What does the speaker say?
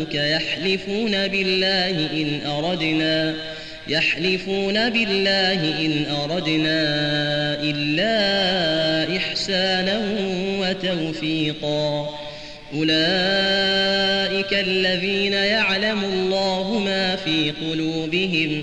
جاءوك يحلفون بالله إن أردنا يحلفون بالله إن أردنا إلا إحسانا وتوفيقا. أولئك الذين يعلم الله ما في قلوبهم